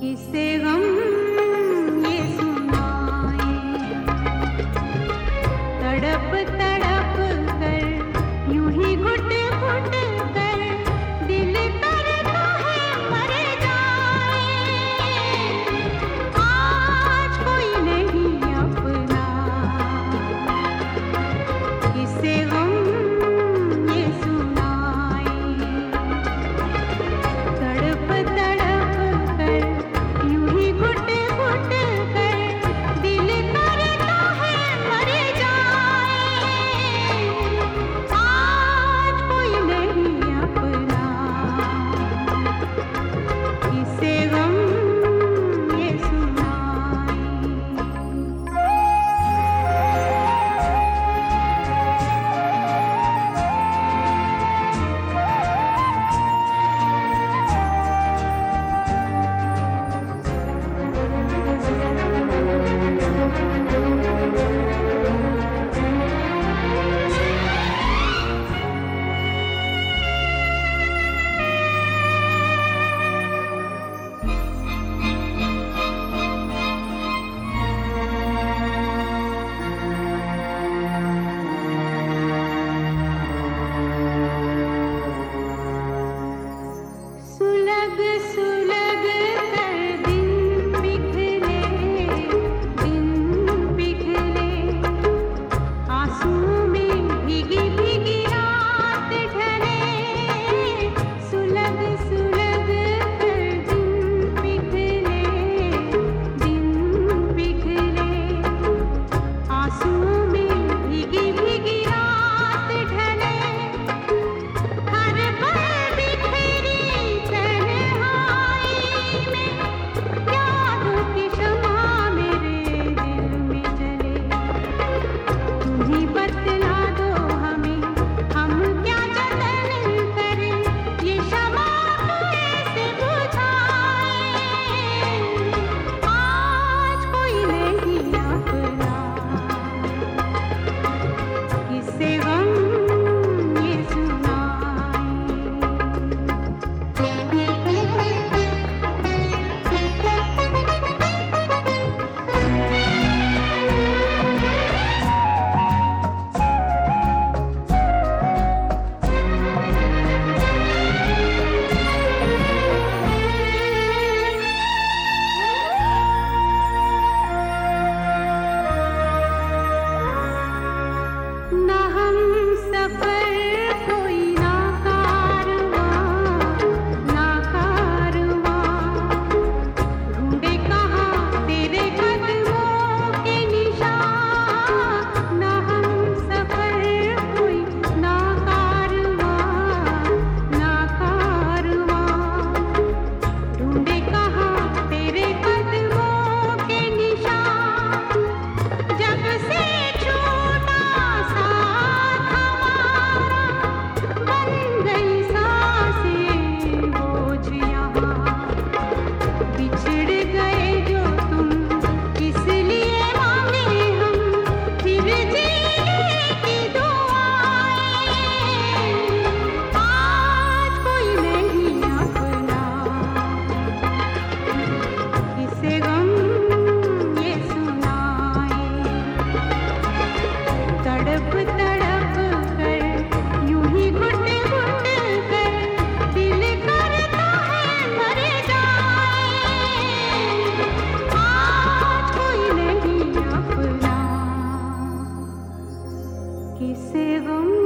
किससे गम ये सुनाए? तड़पता किसे गम